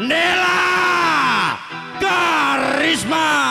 Nela Karisma.